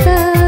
있어